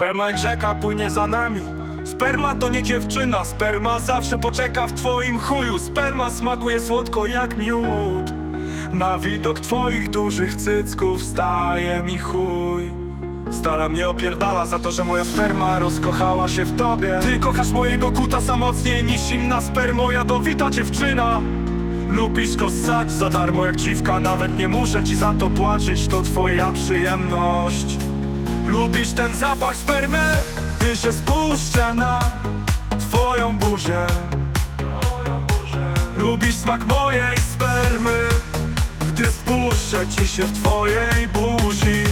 Sperma rzeka płynie za nami. Sperma to nie dziewczyna Sperma zawsze poczeka w twoim chuju. Sperma smakuje słodko jak miód. Na widok twoich dużych cycków staje mi chuj. Stara mnie opierdala za to, że moja sperma rozkochała się w tobie. Ty kochasz mojego kutasa mocniej niż inna spermo. Jadowita dziewczyna. Lubisz go ssać za darmo jak dziwka. Nawet nie muszę ci za to płacić, to twoja przyjemność Lubisz ten zapach spermy, gdy się spuszcza na twoją buzię. Lubisz smak mojej spermy, gdy spuszczę ci się w twojej buzi.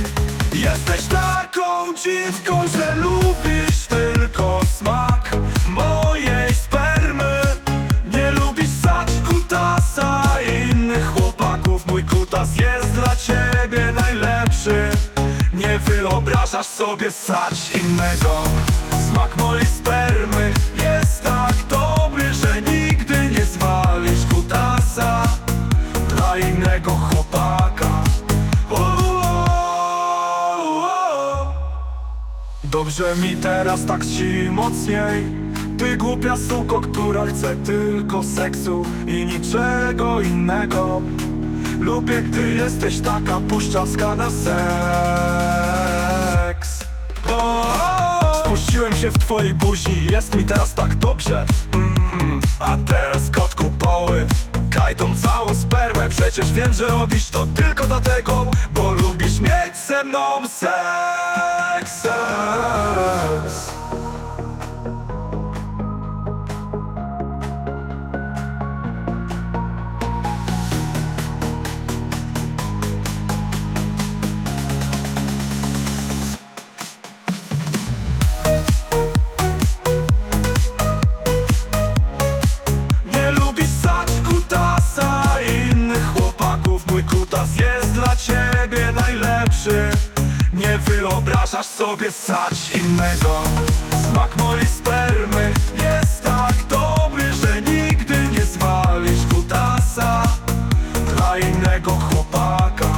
Jesteś taką dziwką, że lubisz sobie sać innego. Smak mojej spermy jest tak dobry, że nigdy nie zwalisz kutasa Dla innego chłopaka. Dobrze mi teraz tak ci mocniej. Ty głupia suko, która chce tylko seksu i niczego innego. Lubię, gdy jesteś taka puszczaska na seks Spuściłem się w twojej buzi, jest mi teraz tak dobrze. Mm, A teraz kotku poły. Kaj tą całą spermę. Przecież wiem, że robisz to tylko dlatego Bo lubisz mieć ze mną seks. Nie wyobrażasz sobie sać innego? Smak mojej spermy jest tak dobry, że nigdy nie zwalisz kutasa Dla innego chłopaka.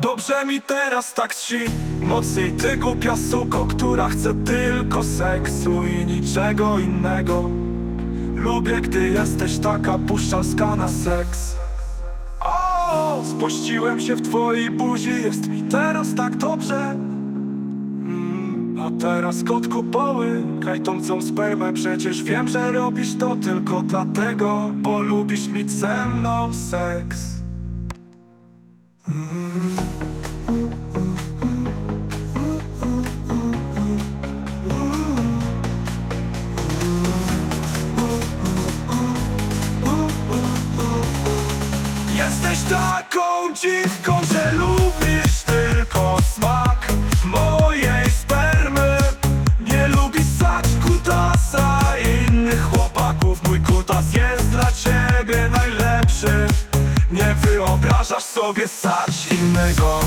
Dobrze mi teraz tak ci Mocniej ty głupia suko, która chce tylko seksu i niczego innego. Lubię, gdy jesteś taka puszczalska na seks Spuściłem się w twojej buzi, jest mi teraz tak dobrze. Mm, A teraz kotku poły, kajtącą spermę. Przecież wiem, że robisz to tylko dlatego Bo lubisz mieć ze mną seks. Jesteś dziwką, że lubisz tylko smak mojej spermy. Nie lubisz sać kutasa innych chłopaków. Mój kutas jest dla ciebie najlepszy. Nie wyobrażasz sobie sać innego